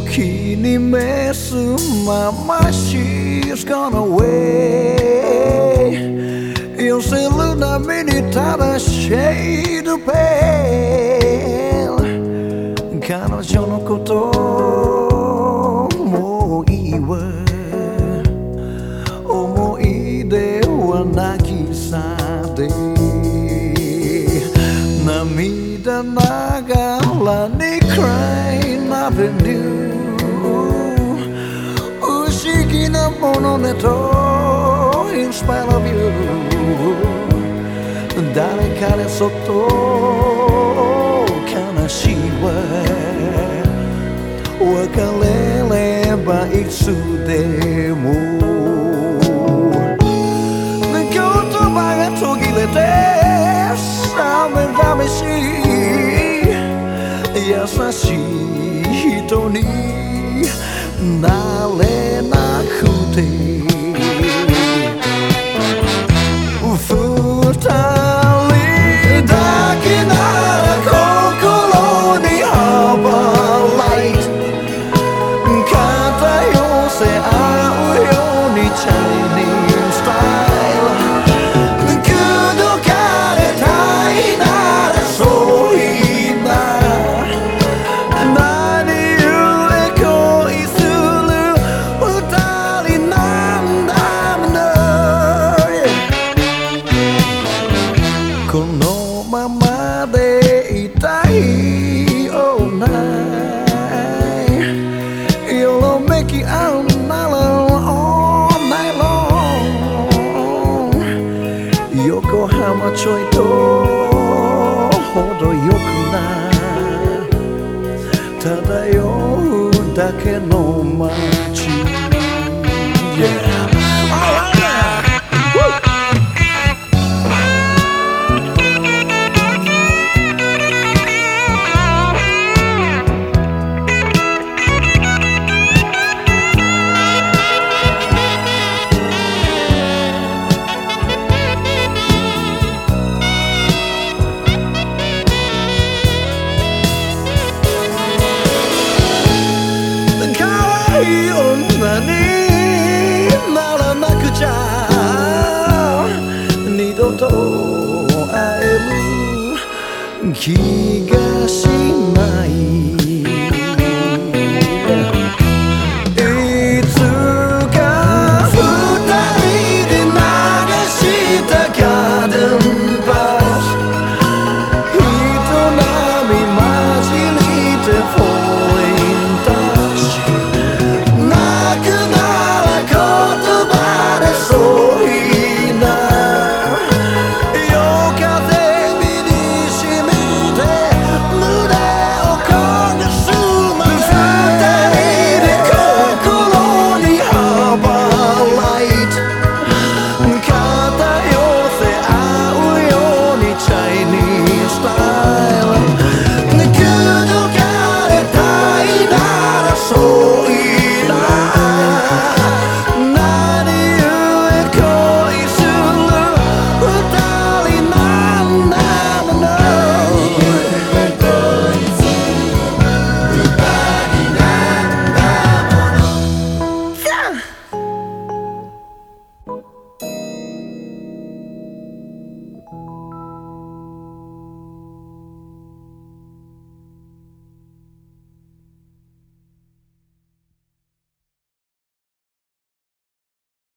気に召すまま She's gone away. 寄せる波にただシェードペン。彼女のこともういいわ思い出は泣きさで涙ながらに Crying Avenue 不思議なものねと In spite of you 誰かでそっと悲しいわ別れればいつでも言葉が途切れて冷めし優しい人になれなくこのままでいたい all night よろめき合うなら all night long 横浜ちょいと程よくな漂うだけの街気がしない。